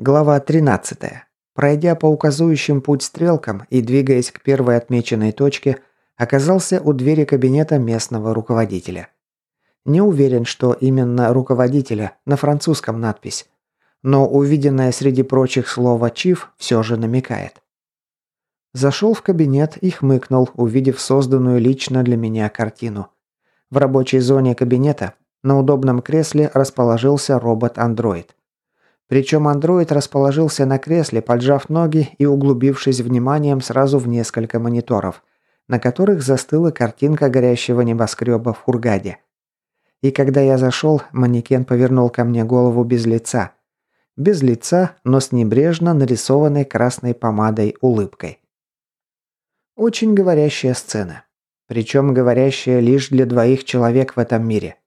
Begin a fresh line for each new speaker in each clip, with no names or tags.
Глава 13. Пройдя по указующим путь стрелкам и двигаясь к первой отмеченной точке, оказался у двери кабинета местного руководителя. Не уверен, что именно руководителя, на французском надпись. Но увиденное среди прочих слово «чиф» все же намекает. Зашел в кабинет и хмыкнул, увидев созданную лично для меня картину. В рабочей зоне кабинета на удобном кресле расположился робот-андроид. Причем андроид расположился на кресле, поджав ноги и углубившись вниманием сразу в несколько мониторов, на которых застыла картинка горящего небоскреба в Хургаде. И когда я зашел, манекен повернул ко мне голову без лица. Без лица, но с небрежно нарисованной красной помадой улыбкой. Очень говорящая сцена. Причем говорящая лишь для двоих человек в этом мире –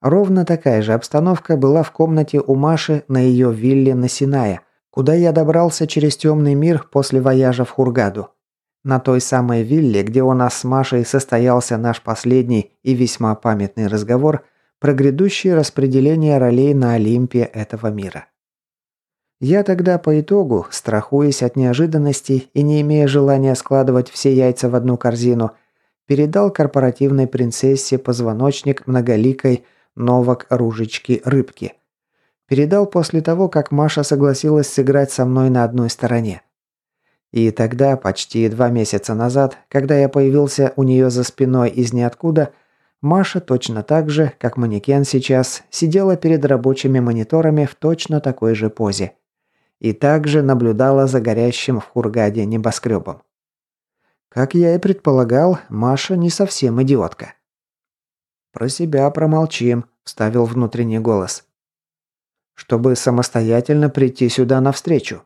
Ровно такая же обстановка была в комнате у Маши на ее вилле на Синае, куда я добрался через темный мир после вояжа в Хургаду. На той самой вилле, где у нас с Машей состоялся наш последний и весьма памятный разговор про грядущее распределение ролей на Олимпе этого мира. Я тогда по итогу, страхуясь от неожиданностей и не имея желания складывать все яйца в одну корзину, передал корпоративной принцессе позвоночник многоликой Новак Ружечки Рыбки. Передал после того, как Маша согласилась сыграть со мной на одной стороне. И тогда, почти два месяца назад, когда я появился у нее за спиной из ниоткуда, Маша точно так же, как манекен сейчас, сидела перед рабочими мониторами в точно такой же позе. И также наблюдала за горящим в Хургаде небоскребом. Как я и предполагал, Маша не совсем идиотка. «Про себя промолчим», – вставил внутренний голос. «Чтобы самостоятельно прийти сюда навстречу».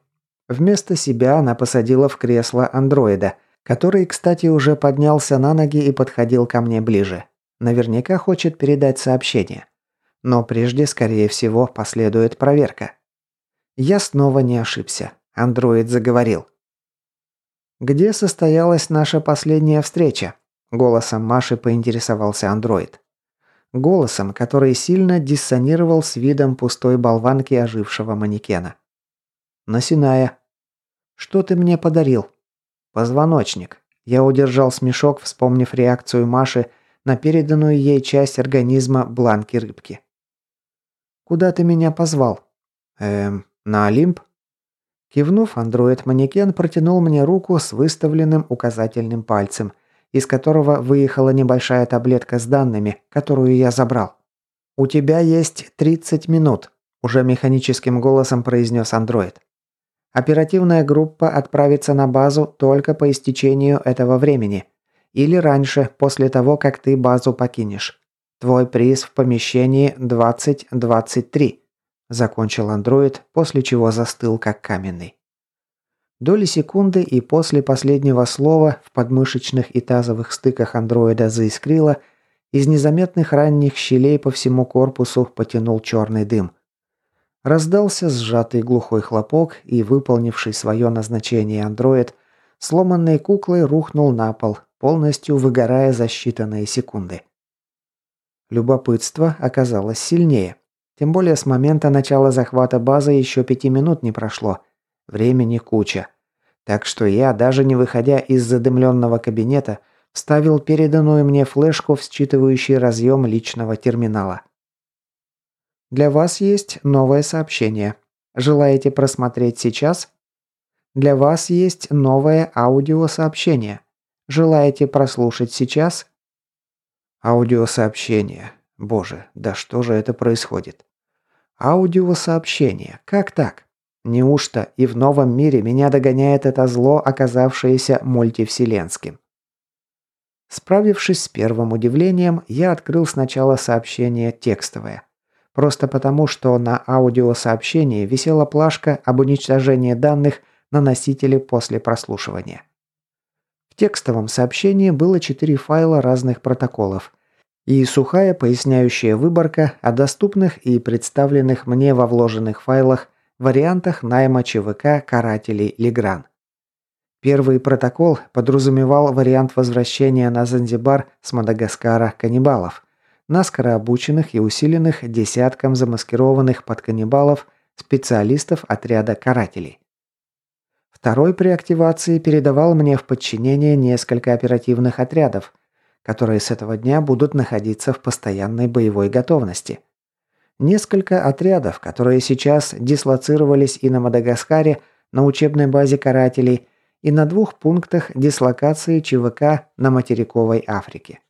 Вместо себя она посадила в кресло андроида, который, кстати, уже поднялся на ноги и подходил ко мне ближе. Наверняка хочет передать сообщение. Но прежде, скорее всего, последует проверка. Я снова не ошибся. Андроид заговорил. «Где состоялась наша последняя встреча?» Голосом Маши поинтересовался андроид. Голосом, который сильно диссонировал с видом пустой болванки ожившего манекена. «Насиная». «Что ты мне подарил?» «Позвоночник». Я удержал смешок, вспомнив реакцию Маши на переданную ей часть организма бланки рыбки. «Куда ты меня позвал?» «Эм, на Олимп?» Кивнув, андроид-манекен протянул мне руку с выставленным указательным пальцем – из которого выехала небольшая таблетка с данными, которую я забрал. «У тебя есть 30 минут», – уже механическим голосом произнес андроид. «Оперативная группа отправится на базу только по истечению этого времени. Или раньше, после того, как ты базу покинешь. Твой приз в помещении 2023», – закончил андроид, после чего застыл как каменный. Доли секунды и после последнего слова в подмышечных и тазовых стыках андроида заискрило, из незаметных ранних щелей по всему корпусу потянул черный дым. Раздался сжатый глухой хлопок, и выполнивший свое назначение андроид сломанной куклой рухнул на пол, полностью выгорая за считанные секунды. Любопытство оказалось сильнее. Тем более с момента начала захвата базы еще пяти минут не прошло. Времени куча. Так что я, даже не выходя из задымленного кабинета, вставил переданную мне флешку в считывающий разъем личного терминала. Для вас есть новое сообщение. Желаете просмотреть сейчас? Для вас есть новое аудиосообщение. Желаете прослушать сейчас? Аудиосообщение. Боже, да что же это происходит? Аудиосообщение. Как так? Неужто и в новом мире меня догоняет это зло, оказавшееся мультивселенским? Справившись с первым удивлением, я открыл сначала сообщение текстовое. Просто потому, что на аудиосообщении висела плашка об уничтожении данных на носителе после прослушивания. В текстовом сообщении было четыре файла разных протоколов и сухая поясняющая выборка о доступных и представленных мне во вложенных файлах вариантах найма ЧВК карателей Легран. Первый протокол подразумевал вариант возвращения на Занзибар с Мадагаскара каннибалов, наскоро обученных и усиленных десятком замаскированных под каннибалов специалистов отряда карателей. Второй при активации передавал мне в подчинение несколько оперативных отрядов, которые с этого дня будут находиться в постоянной боевой готовности. Несколько отрядов, которые сейчас дислоцировались и на Мадагаскаре, на учебной базе карателей, и на двух пунктах дислокации ЧВК на материковой Африке.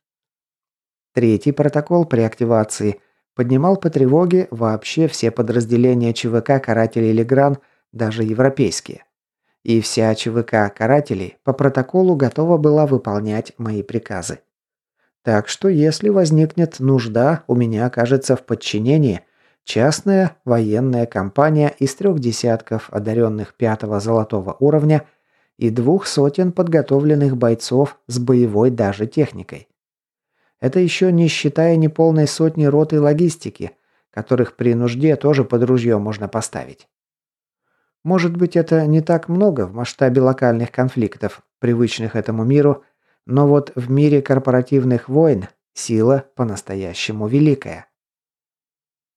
Третий протокол при активации поднимал по тревоге вообще все подразделения ЧВК карателей Легран, даже европейские. И вся ЧВК карателей по протоколу готова была выполнять мои приказы. Так что если возникнет нужда, у меня окажется в подчинении частная военная компания из трех десятков одаренных пятого золотого уровня и двух сотен подготовленных бойцов с боевой даже техникой. Это еще не считая неполной сотни роты логистики, которых при нужде тоже под ружье можно поставить. Может быть, это не так много в масштабе локальных конфликтов, привычных этому миру, но вот в мире корпоративных войн сила по-настоящему великая.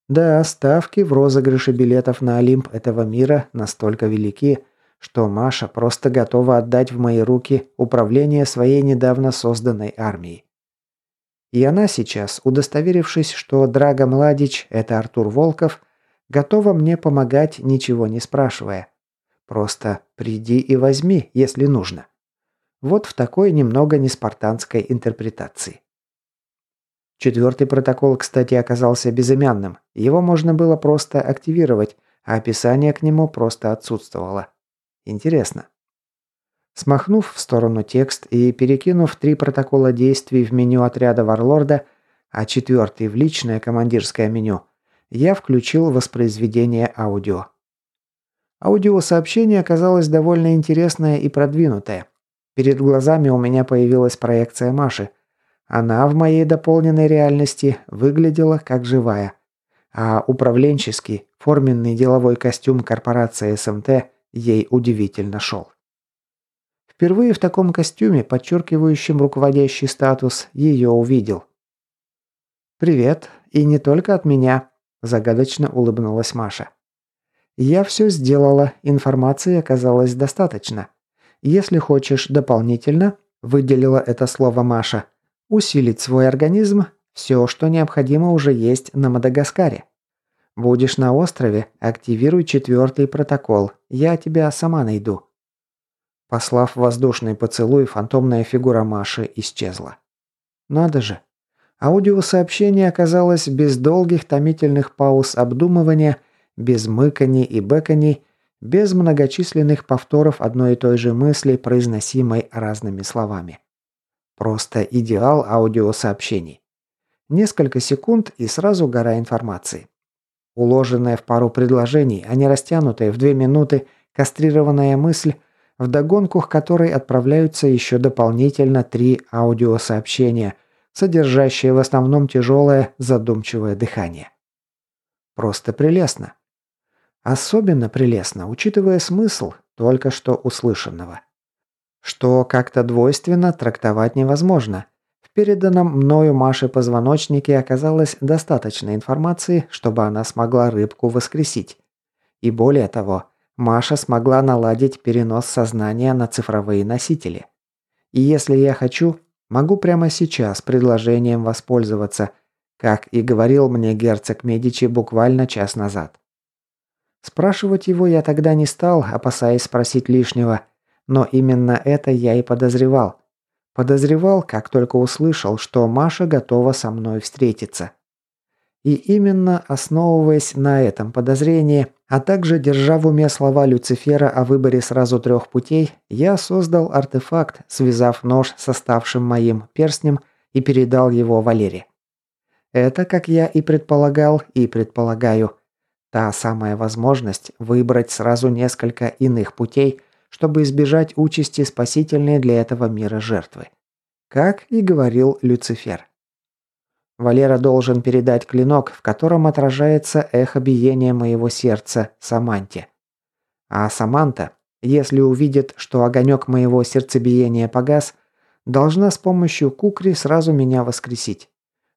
Да, ставки в розыгрыше билетов на Олимп этого мира настолько велики, что Маша просто готова отдать в мои руки управление своей недавно созданной армией. И она сейчас, удостоверившись, что Драго Младич – это Артур Волков, готова мне помогать, ничего не спрашивая. Просто приди и возьми, если нужно. Вот в такой немного неспартанской интерпретации. Четвертый протокол, кстати, оказался безымянным. Его можно было просто активировать, а описание к нему просто отсутствовало. Интересно. Смахнув в сторону текст и перекинув три протокола действий в меню отряда Варлорда, а четвертый в личное командирское меню, я включил воспроизведение аудио. Аудиосообщение оказалось довольно интересное и продвинутое. Перед глазами у меня появилась проекция Маши. Она в моей дополненной реальности выглядела как живая. А управленческий, форменный деловой костюм корпорации СМТ ей удивительно шел. Впервые в таком костюме, подчеркивающем руководящий статус, ее увидел. «Привет, и не только от меня», – загадочно улыбнулась Маша. «Я все сделала, информации оказалось достаточно. Если хочешь дополнительно, выделила это слово Маша, усилить свой организм, все, что необходимо, уже есть на Мадагаскаре. Будешь на острове, активируй четвертый протокол, я тебя сама найду. Послав воздушный поцелуй, фантомная фигура Маши исчезла. Надо же. Аудиосообщение оказалось без долгих томительных пауз обдумывания, без мыканий и бэканий, без многочисленных повторов одной и той же мысли, произносимой разными словами. Просто идеал аудиосообщений. Несколько секунд и сразу гора информации. Уложенная в пару предложений, а не растянутая в две минуты, кастрированная мысль – вдогонку к которой отправляются еще дополнительно три аудиосообщения, содержащие в основном тяжелое задумчивое дыхание. Просто прелестно. Особенно прелестно, учитывая смысл только что услышанного. Что как-то двойственно трактовать невозможно. В переданном мною Маше позвоночнике оказалось достаточно информации, чтобы она смогла рыбку воскресить. И более того, Маша смогла наладить перенос сознания на цифровые носители. И если я хочу, могу прямо сейчас предложением воспользоваться, как и говорил мне герцог Медичи буквально час назад. Спрашивать его я тогда не стал, опасаясь спросить лишнего, но именно это я и подозревал. Подозревал, как только услышал, что Маша готова со мной встретиться. И именно основываясь на этом подозрении, а также держа в уме слова Люцифера о выборе сразу трех путей, я создал артефакт, связав нож с оставшим моим перстнем и передал его Валере. Это, как я и предполагал и предполагаю, та самая возможность выбрать сразу несколько иных путей, чтобы избежать участи спасительной для этого мира жертвы. Как и говорил Люцифер. Валера должен передать клинок, в котором отражается эхо биения моего сердца Саманте. А Саманта, если увидит, что огонек моего сердцебиения погас, должна с помощью кукри сразу меня воскресить.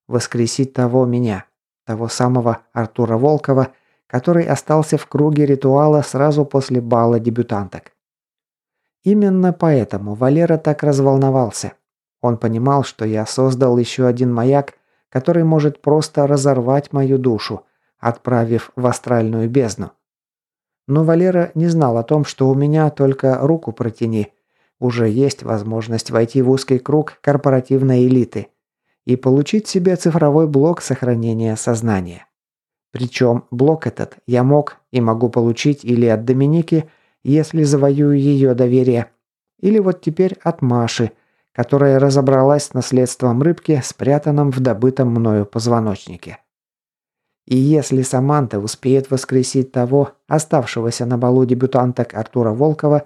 Воскресить того меня, того самого Артура Волкова, который остался в круге ритуала сразу после бала дебютанток. Именно поэтому Валера так разволновался. Он понимал, что я создал еще один маяк, который может просто разорвать мою душу, отправив в астральную бездну. Но Валера не знал о том, что у меня только руку протяни. Уже есть возможность войти в узкий круг корпоративной элиты и получить себе цифровой блок сохранения сознания. Причем блок этот я мог и могу получить или от Доминики, если завоюю ее доверие, или вот теперь от Маши, которая разобралась с наследством рыбки, спрятанным в добытом мною позвоночнике. И если Саманта успеет воскресить того, оставшегося на балу дебютанток Артура Волкова,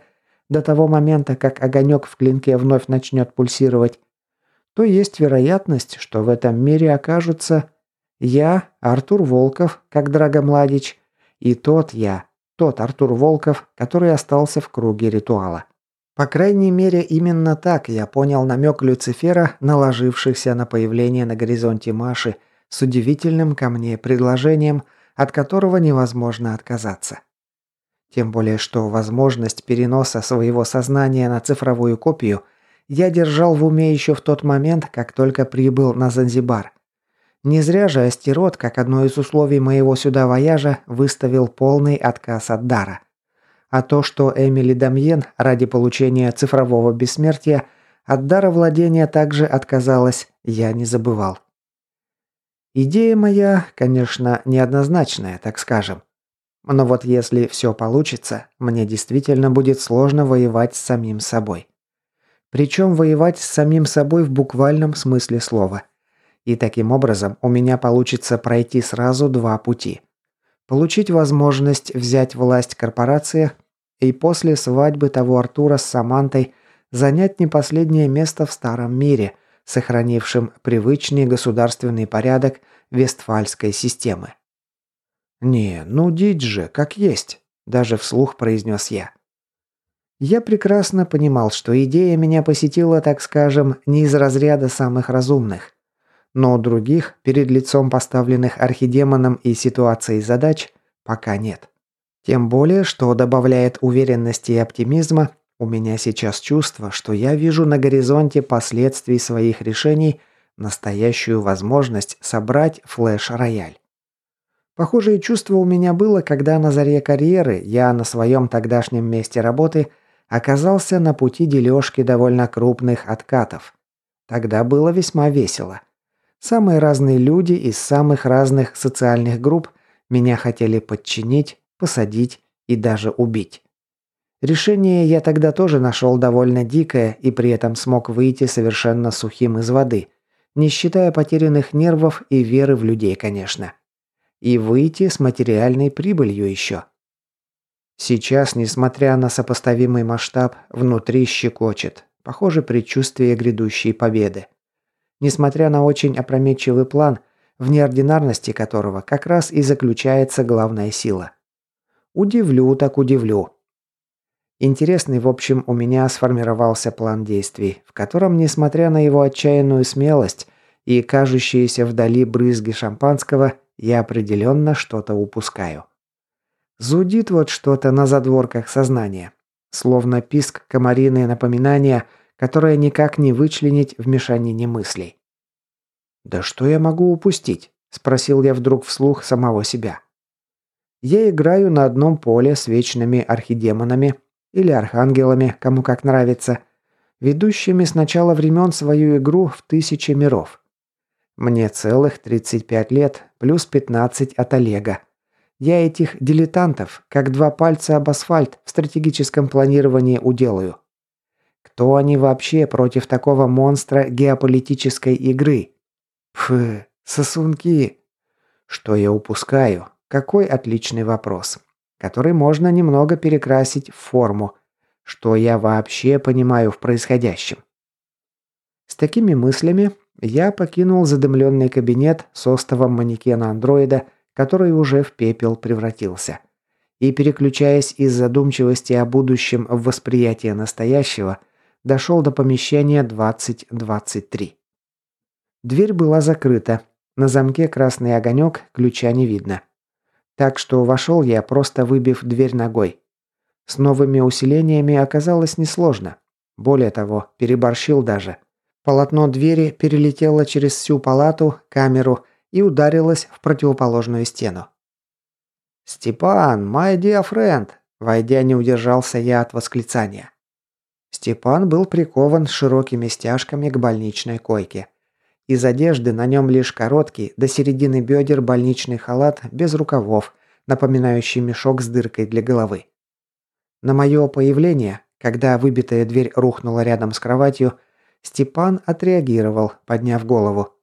до того момента, как огонек в клинке вновь начнет пульсировать, то есть вероятность, что в этом мире окажутся я, Артур Волков, как Драго Младич, и тот я, тот Артур Волков, который остался в круге ритуала. По крайней мере, именно так я понял намек Люцифера, наложившихся на появление на горизонте Маши – с удивительным ко мне предложением, от которого невозможно отказаться. Тем более, что возможность переноса своего сознания на цифровую копию я держал в уме еще в тот момент, как только прибыл на Занзибар. Не зря же Астерот, как одно из условий моего сюда вояжа, выставил полный отказ от дара. А то, что Эмили Дамьен ради получения цифрового бессмертия от дара владения также отказалась, я не забывал. Идея моя, конечно, неоднозначная, так скажем. Но вот если все получится, мне действительно будет сложно воевать с самим собой. Причем воевать с самим собой в буквальном смысле слова. И таким образом у меня получится пройти сразу два пути. Получить возможность взять власть корпорации и после свадьбы того Артура с Самантой занять не последнее место в старом мире – сохранившим привычный государственный порядок Вестфальской системы. «Не, ну дичь же, как есть», – даже вслух произнес я. Я прекрасно понимал, что идея меня посетила, так скажем, не из разряда самых разумных. Но других, перед лицом поставленных архидемоном и ситуацией задач, пока нет. Тем более, что добавляет уверенности и оптимизма у меня сейчас чувство, что я вижу на горизонте последствий своих решений настоящую возможность собрать флеш-рояль. Похожее чувство у меня было, когда на заре карьеры я на своем тогдашнем месте работы оказался на пути дележки довольно крупных откатов. Тогда было весьма весело. Самые разные люди из самых разных социальных групп меня хотели подчинить, посадить и даже убить. Решение я тогда тоже нашел довольно дикое и при этом смог выйти совершенно сухим из воды, не считая потерянных нервов и веры в людей, конечно. И выйти с материальной прибылью еще. Сейчас, несмотря на сопоставимый масштаб, внутри щекочет. Похоже, предчувствие грядущей победы. Несмотря на очень опрометчивый план, в неординарности которого как раз и заключается главная сила. Удивлю так удивлю. Интересный, в общем, у меня сформировался план действий, в котором, несмотря на его отчаянную смелость и кажущиеся вдали брызги шампанского, я определенно что-то упускаю. Зудит вот что-то на задворках сознания. Словно писк комариные напоминания, которое никак не вычленить в мешанине мыслей. «Да что я могу упустить?» – спросил я вдруг вслух самого себя. Я играю на одном поле с вечными архидемонами, или архангелами, кому как нравится, ведущими с начала времен свою игру в тысячи миров. Мне целых 35 лет, плюс 15 от Олега. Я этих дилетантов, как два пальца об асфальт в стратегическом планировании уделаю. Кто они вообще против такого монстра геополитической игры? Фу, сосунки. Что я упускаю? Какой отличный вопрос который можно немного перекрасить в форму, что я вообще понимаю в происходящем. С такими мыслями я покинул задымленный кабинет с остовом манекена андроида, который уже в пепел превратился. И, переключаясь из задумчивости о будущем в восприятие настоящего, дошел до помещения 2023. Дверь была закрыта. На замке красный огонек, ключа не видно. Так что вошел я, просто выбив дверь ногой. С новыми усилениями оказалось несложно. Более того, переборщил даже. Полотно двери перелетело через всю палату, камеру и ударилось в противоположную стену. «Степан, my dear friend!» Войдя, не удержался я от восклицания. Степан был прикован широкими стяжками к больничной койке. Из одежды на нем лишь короткий, до середины бедер больничный халат без рукавов, напоминающий мешок с дыркой для головы. На мое появление, когда выбитая дверь рухнула рядом с кроватью, Степан отреагировал, подняв голову.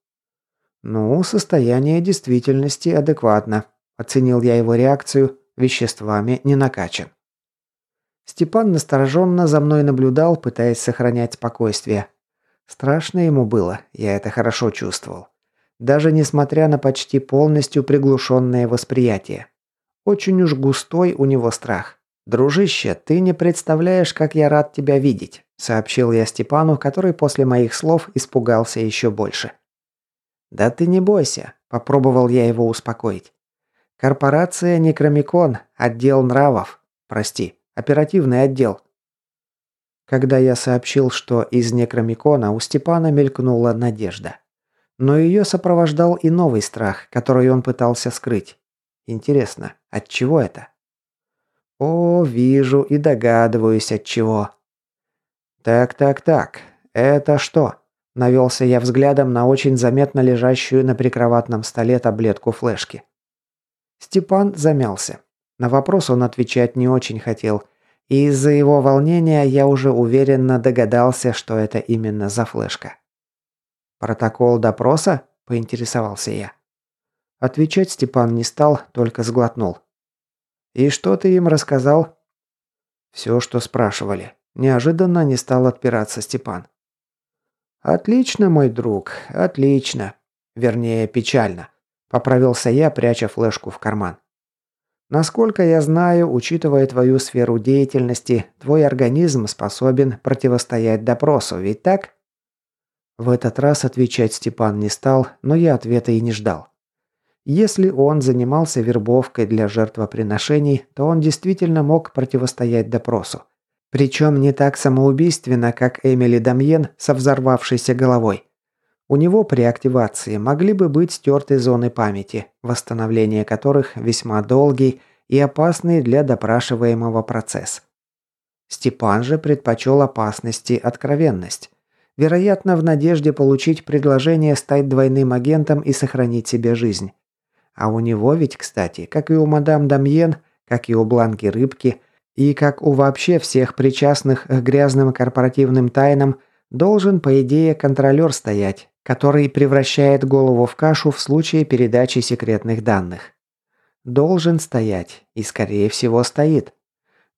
«Ну, состояние действительности адекватно», – оценил я его реакцию, веществами не накачан. Степан настороженно за мной наблюдал, пытаясь сохранять спокойствие. Страшно ему было, я это хорошо чувствовал. Даже несмотря на почти полностью приглушенное восприятие. Очень уж густой у него страх. «Дружище, ты не представляешь, как я рад тебя видеть», сообщил я Степану, который после моих слов испугался еще больше. «Да ты не бойся», – попробовал я его успокоить. «Корпорация Некромикон, отдел нравов. Прости, Оперативный отдел». Когда я сообщил, что из Некромикона у Степана мелькнула надежда. Но ее сопровождал и новый страх, который он пытался скрыть. Интересно, от чего это? О, вижу и догадываюсь от чего. Так, так, так. Это что? Навелся я взглядом на очень заметно лежащую на прикроватном столе таблетку флешки. Степан замялся. На вопрос он отвечать не очень хотел, и из-за его волнения я уже уверенно догадался, что это именно за флешка. «Протокол допроса?» – поинтересовался я. Отвечать Степан не стал, только сглотнул. «И что ты им рассказал?» «Все, что спрашивали». Неожиданно не стал отпираться Степан. «Отлично, мой друг, отлично. Вернее, печально», – поправился я, пряча флешку в карман. Насколько я знаю, учитывая твою сферу деятельности, твой организм способен противостоять допросу, ведь так? В этот раз отвечать Степан не стал, но я ответа и не ждал. Если он занимался вербовкой для жертвоприношений, то он действительно мог противостоять допросу. Причем не так самоубийственно, как Эмили Дамьен со взорвавшейся головой. У него при активации могли бы быть стерты зоны памяти, восстановление которых весьма долгий и опасный для допрашиваемого процесс. Степан же предпочел опасности откровенность. Вероятно, в надежде получить предложение стать двойным агентом и сохранить себе жизнь. А у него ведь, кстати, как и у мадам Дамьен, как и у Бланки Рыбки, и как у вообще всех причастных к грязным корпоративным тайнам, должен, по идее, контролер стоять, который превращает голову в кашу в случае передачи секретных данных. Должен стоять, и скорее всего стоит.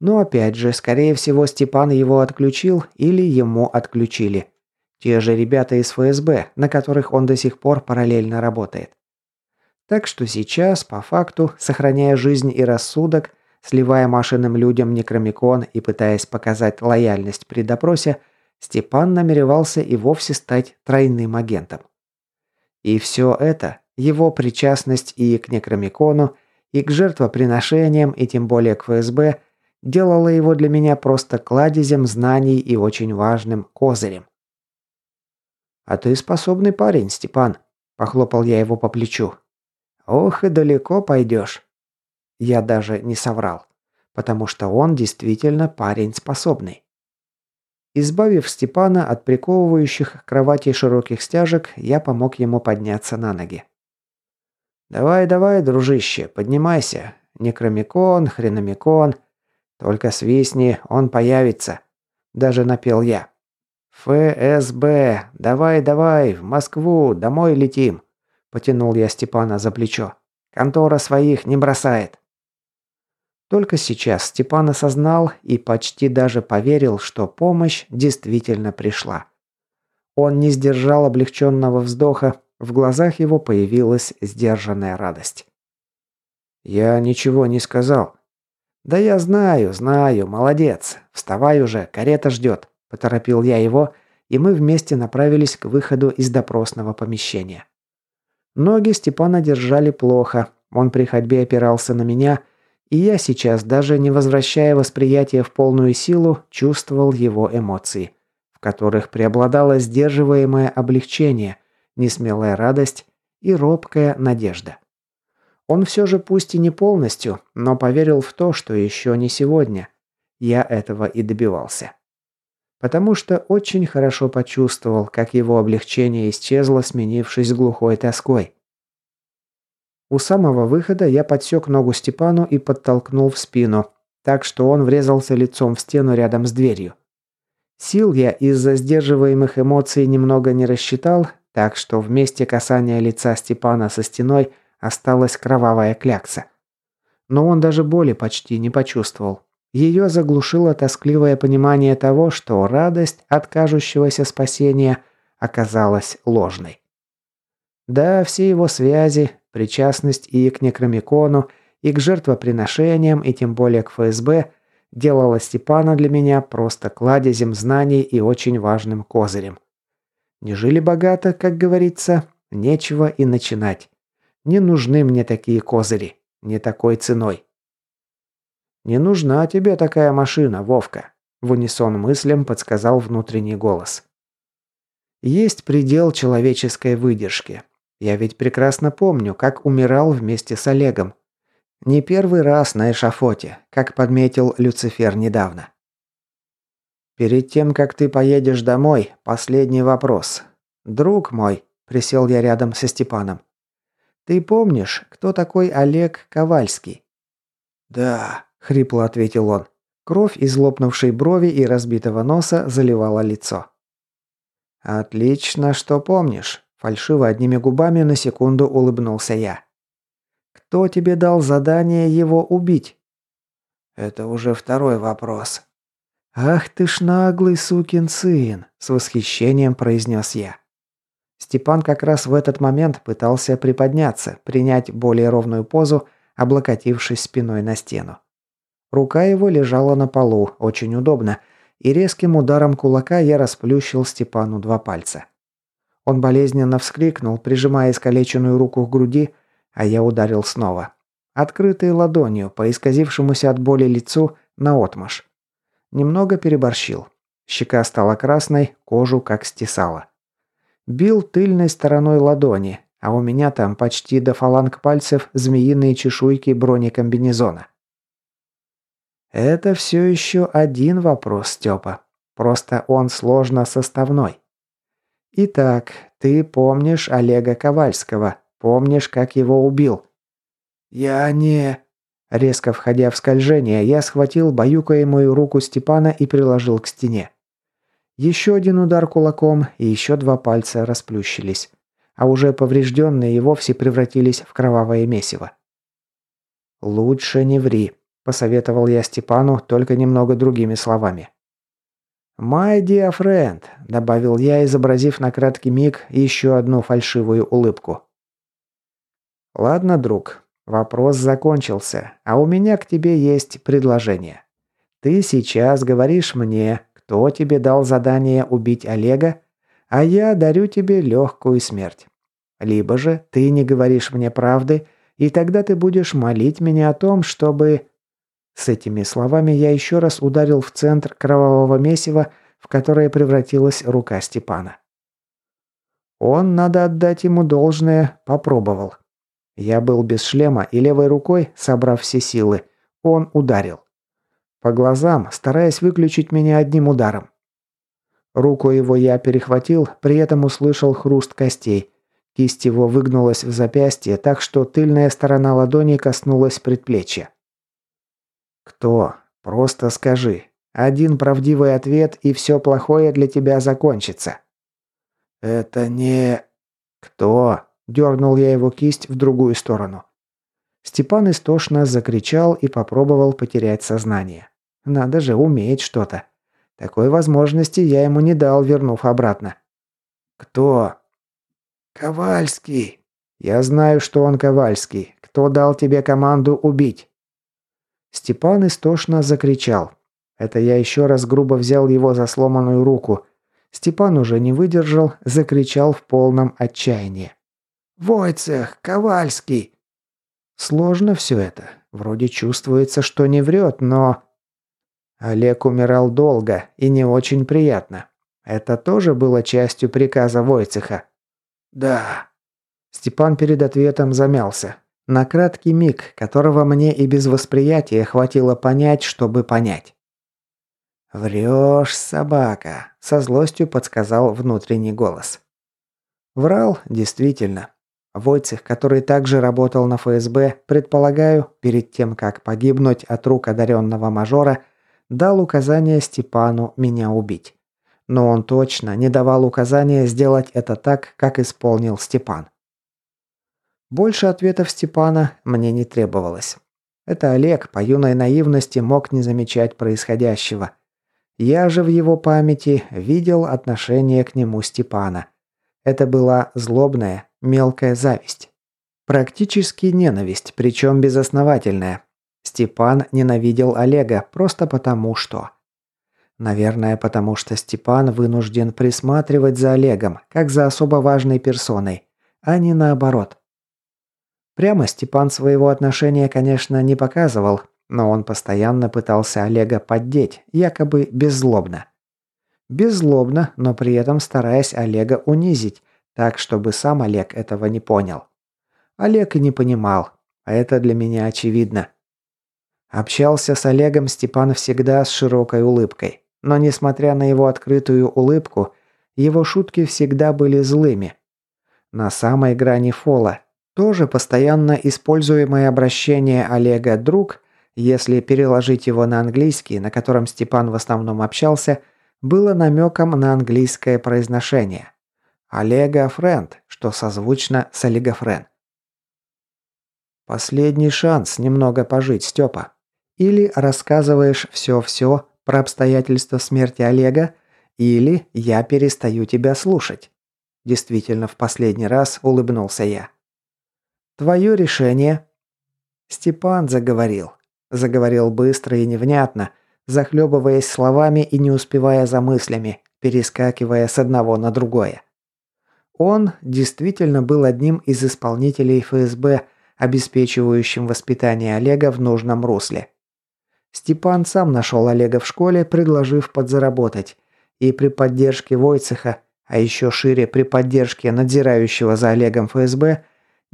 Но опять же, скорее всего, Степан его отключил или ему отключили. Те же ребята из ФСБ, на которых он до сих пор параллельно работает. Так что сейчас, по факту, сохраняя жизнь и рассудок, сливая машинным людям некромикон и пытаясь показать лояльность при допросе, Степан намеревался и вовсе стать тройным агентом. И все это, его причастность и к Некромикону, и к жертвоприношениям, и тем более к ФСБ, делало его для меня просто кладезем знаний и очень важным козырем. «А ты способный парень, Степан», – похлопал я его по плечу. «Ох, и далеко пойдешь». Я даже не соврал, потому что он действительно парень способный. Избавив Степана от приковывающих к кровати широких стяжек, я помог ему подняться на ноги. «Давай, давай, дружище, поднимайся. Некромикон, хреномикон. Только свистни, он появится». Даже напел я. «ФСБ, давай, давай, в Москву, домой летим», – потянул я Степана за плечо. «Контора своих не бросает». Только сейчас Степан осознал и почти даже поверил, что помощь действительно пришла. Он не сдержал облегченного вздоха, в глазах его появилась сдержанная радость. «Я ничего не сказал». «Да я знаю, знаю, молодец. Вставай уже, карета ждет», – поторопил я его, и мы вместе направились к выходу из допросного помещения. Ноги Степана держали плохо, Он при ходьбе опирался на меня, и я сейчас, даже не возвращая восприятие в полную силу, чувствовал его эмоции, в которых преобладало сдерживаемое облегчение, несмелая радость и робкая надежда. Он все же пусть и не полностью, но поверил в то, что еще не сегодня. Я этого и добивался. Потому что очень хорошо почувствовал, как его облегчение исчезло, сменившись глухой тоской. У самого выхода я подсек ногу Степану и подтолкнул в спину, так что он врезался лицом в стену рядом с дверью. Сил я из-за сдерживаемых эмоций немного не рассчитал, так что вместе касания лица Степана со стеной – осталась кровавая клякса. Но он даже боли почти не почувствовал. Ее заглушило тоскливое понимание того, что радость от кажущегося спасения оказалась ложной. Да, все его связи, причастность и к некромикону, и к жертвоприношениям, и тем более к ФСБ делала Степана для меня просто кладезем знаний и очень важным козырем. Не жили богато, как говорится, нечего и начинать. Не нужны мне такие козыри. Не такой ценой. «Не нужна тебе такая машина, Вовка», – в унисон мыслям подсказал внутренний голос. «Есть предел человеческой выдержки. Я ведь прекрасно помню, как умирал вместе с Олегом. Не первый раз на эшафоте, как подметил Люцифер недавно. «Перед тем, как ты поедешь домой, последний вопрос. Друг мой», – присел я рядом со Степаном, ты помнишь, кто такой Олег Ковальский?» «Да», – хрипло ответил он. Кровь из лопнувшей брови и разбитого носа заливала лицо. «Отлично, что помнишь», – фальшиво одними губами на секунду улыбнулся я. «Кто тебе дал задание его убить?» «Это уже второй вопрос». «Ах ты ж наглый сукин сын», – с восхищением произнес я. Степан как раз в этот момент пытался приподняться, принять более ровную позу, облокотившись спиной на стену. Рука его лежала на полу, очень удобно, и резким ударом кулака я расплющил Степану два пальца. Он болезненно вскрикнул, прижимая искалеченную руку к груди, а я ударил снова. Открытой ладонью, по исказившемуся от боли лицу, наотмашь. Немного переборщил. Щека стала красной, кожу как стесала. Бил тыльной стороной ладони, а у меня там почти до фаланг пальцев змеиные чешуйки бронекомбинезона. Это все еще один вопрос, Степа. Просто он сложно составной. Итак, ты помнишь Олега Ковальского, помнишь, как его убил? Я не... Резко входя в скольжение, я схватил баюкаемую руку Степана и приложил к стене. Еще один удар кулаком, и еще два пальца расплющились. А уже поврежденные и вовсе превратились в кровавое месиво. «Лучше не ври», – посоветовал я Степану, только немного другими словами. «My dear friend», – добавил я, изобразив на краткий миг еще одну фальшивую улыбку. «Ладно, друг, вопрос закончился, а у меня к тебе есть предложение. Ты сейчас говоришь мне, кто тебе дал задание убить Олега, а я дарю тебе легкую смерть. Либо же ты не говоришь мне правды, и тогда ты будешь молить меня о том, чтобы...» С этими словами я еще раз ударил в центр кровавого месива, в которое превратилась рука Степана. Он, надо отдать ему должное, попробовал. Я был без шлема и левой рукой, собрав все силы, он ударил. По глазам, стараясь выключить меня одним ударом. Руку его я перехватил, при этом услышал хруст костей. Кисть его выгнулась в запястье, так что тыльная сторона ладони коснулась предплечья. «Кто? Просто скажи. Один правдивый ответ, и все плохое для тебя закончится». «Это не...» «Кто?» – дернул я его кисть в другую сторону. Степан истошно закричал и попробовал потерять сознание. Надо же, уметь что-то. Такой возможности я ему не дал, вернув обратно. «Кто?» «Ковальский». «Я знаю, что он Ковальский. Кто дал тебе команду убить?» Степан истошно закричал. Это я еще раз грубо взял его за сломанную руку. Степан уже не выдержал, закричал в полном отчаянии. «Войцех! Ковальский!» Сложно все это. Вроде чувствуется, что не врет, но... Олег умирал долго и не очень приятно. Это тоже было частью приказа Войцеха. «Да». Степан перед ответом замялся. На краткий миг, которого мне и без восприятия хватило понять, чтобы понять. «Врешь, собака», – со злостью подсказал внутренний голос. Врал, действительно. Войцех, который также работал на ФСБ, предполагаю, перед тем, как погибнуть от рук одаренного мажора, дал указание Степану меня убить. Но он точно не давал указания сделать это так, как исполнил Степан. Больше ответов Степана мне не требовалось. Это Олег по юной наивности мог не замечать происходящего. Я же в его памяти видел отношение к нему Степана. Это была злобная, мелкая зависть. Практически ненависть, причем безосновательная. Степан ненавидел Олега просто потому что. Наверное, потому что Степан вынужден присматривать за Олегом, как за особо важной персоной, а не наоборот. Прямо Степан своего отношения, конечно, не показывал, но он постоянно пытался Олега поддеть, якобы беззлобно. Беззлобно, но при этом стараясь Олега унизить, так, чтобы сам Олег этого не понял. Олег и не понимал, а это для меня очевидно. Общался с Олегом Степан всегда с широкой улыбкой, но несмотря на его открытую улыбку, его шутки всегда были злыми. На самой грани фола, тоже постоянно используемое обращение Олега «друг», если переложить его на английский, на котором Степан в основном общался, было намеком на английское произношение. Олега Френд, что созвучно с Олега Френ. Последний шанс немного пожить, Степа. Или рассказываешь все-все про обстоятельства смерти Олега, или я перестаю тебя слушать. Действительно, в последний раз улыбнулся я. Твое решение?» Степан заговорил. Заговорил быстро и невнятно, захлебываясь словами и не успевая за мыслями, перескакивая с одного на другое. Он действительно был одним из исполнителей ФСБ, обеспечивающим воспитание Олега в нужном русле. Степан сам нашел Олега в школе, предложив подзаработать, и при поддержке Войцеха, а еще шире при поддержке надзирающего за Олегом ФСБ,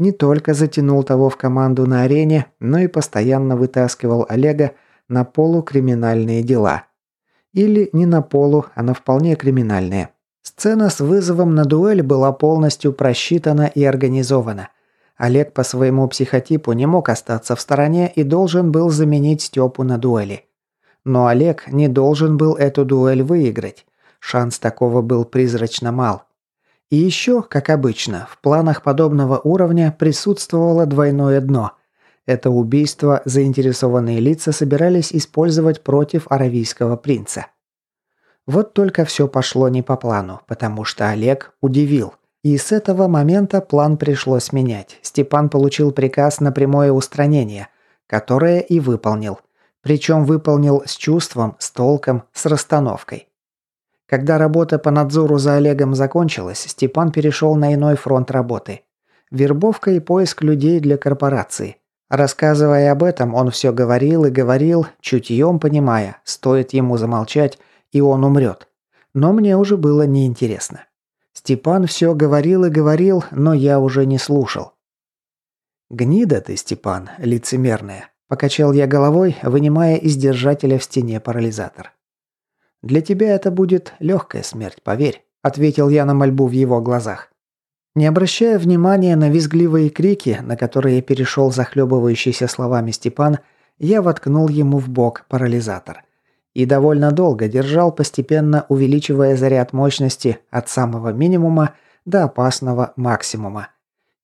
не только затянул того в команду на арене, но и постоянно вытаскивал Олега на полукриминальные дела. Или не на полу, а на вполне криминальные. Сцена с вызовом на дуэль была полностью просчитана и организована. Олег по своему психотипу не мог остаться в стороне и должен был заменить Степу на дуэли. Но Олег не должен был эту дуэль выиграть. Шанс такого был призрачно мал. И еще, как обычно, в планах подобного уровня присутствовало двойное дно. Это убийство заинтересованные лица собирались использовать против аравийского принца. Вот только все пошло не по плану, потому что Олег удивил. И с этого момента план пришлось менять. Степан получил приказ на прямое устранение, которое и выполнил. Причем выполнил с чувством, с толком, с расстановкой. Когда работа по надзору за Олегом закончилась, Степан перешел на иной фронт работы. Вербовка и поиск людей для корпорации. Рассказывая об этом, он все говорил и говорил, чутьем понимая, стоит ему замолчать, и он умрет. Но мне уже было неинтересно. Степан все говорил и говорил, но я уже не слушал. «Гнида ты, Степан, лицемерная», – покачал я головой, вынимая из держателя в стене парализатор. «Для тебя это будет легкая смерть, поверь», – ответил я на мольбу в его глазах. Не обращая внимания на визгливые крики, на которые перешел захлебывающийся словами Степан, я воткнул ему в бок парализатор. И довольно долго держал, постепенно увеличивая заряд мощности от самого минимума до опасного максимума.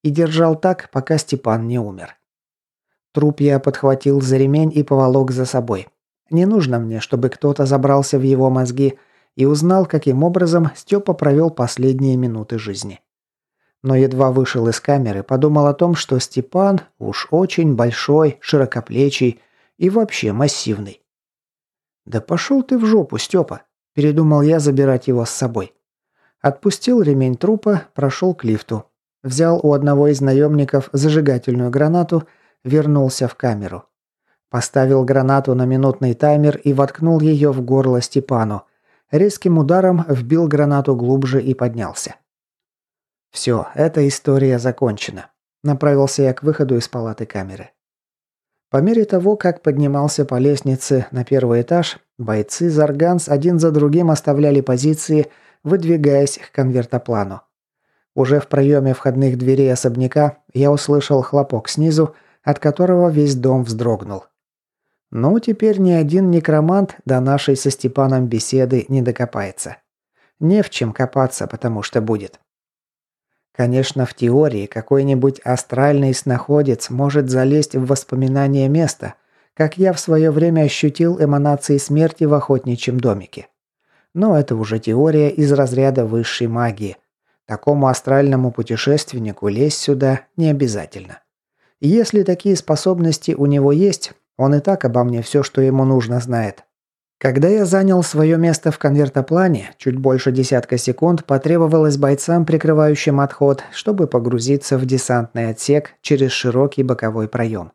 И держал так, пока Степан не умер. Труп я подхватил за ремень и поволок за собой. Не нужно мне, чтобы кто-то забрался в его мозги и узнал, каким образом Степа провел последние минуты жизни. Но едва вышел из камеры, подумал о том, что Степан уж очень большой, широкоплечий и вообще массивный. «Да пошел ты в жопу, Степа!» – передумал я забирать его с собой. Отпустил ремень трупа, прошел к лифту. Взял у одного из наемников зажигательную гранату, вернулся в камеру. Поставил гранату на минутный таймер и воткнул ее в горло Степану. Резким ударом вбил гранату глубже и поднялся. Все, эта история закончена. Направился я к выходу из палаты камеры. По мере того, как поднимался по лестнице на первый этаж, бойцы Зарганс один за другим оставляли позиции, выдвигаясь к конвертоплану. Уже в проеме входных дверей особняка я услышал хлопок снизу, от которого весь дом вздрогнул. Ну, теперь ни один некромант до нашей со Степаном беседы не докопается. Не в чем копаться, потому что будет. Конечно, в теории какой-нибудь астральный сноходец может залезть в воспоминания места, как я в свое время ощутил эманации смерти в охотничьем домике. Но это уже теория из разряда высшей магии. Такому астральному путешественнику лезть сюда не обязательно. Если такие способности у него есть, он и так обо мне все, что ему нужно, знает. Когда я занял свое место в конвертоплане, чуть больше десятка секунд потребовалось бойцам, прикрывающим отход, чтобы погрузиться в десантный отсек через широкий боковой проем.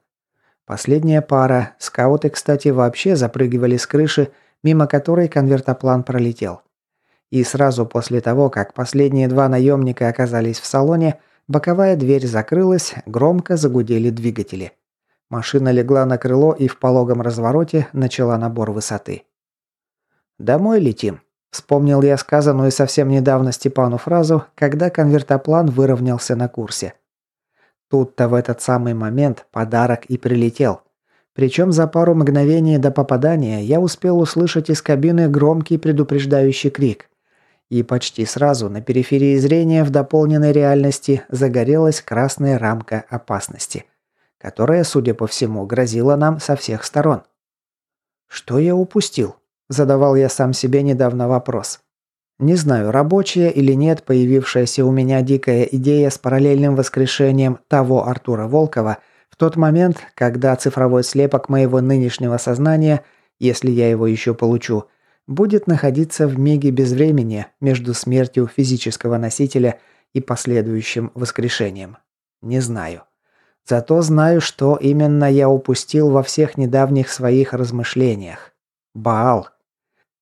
Последняя пара, скауты, кстати, вообще запрыгивали с крыши, мимо которой конвертоплан пролетел. И сразу после того, как последние два наемника оказались в салоне, боковая дверь закрылась, громко загудели двигатели. Машина легла на крыло и в пологом развороте начала набор высоты. «Домой летим», – вспомнил я сказанную совсем недавно Степану фразу, когда конвертоплан выровнялся на курсе. Тут-то в этот самый момент подарок и прилетел. Причем за пару мгновений до попадания я успел услышать из кабины громкий предупреждающий крик. И почти сразу на периферии зрения в дополненной реальности загорелась красная рамка опасности, которая, судя по всему, грозила нам со всех сторон. Что я упустил? Задавал я сам себе недавно вопрос. Не знаю, рабочая или нет появившаяся у меня дикая идея с параллельным воскрешением того Артура Волкова в тот момент, когда цифровой слепок моего нынешнего сознания, если я его еще получу, будет находиться в миге безвремени между смертью физического носителя и последующим воскрешением. Не знаю. Зато знаю, что именно я упустил во всех недавних своих размышлениях. Баал.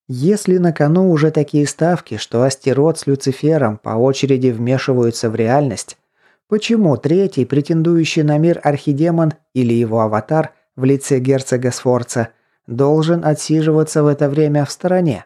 Если на кону уже такие ставки, что Астерот с Люцифером по очереди вмешиваются в реальность, почему третий, претендующий на мир архидемон или его аватар в лице герцога Сфорца, должен отсиживаться в это время в стороне?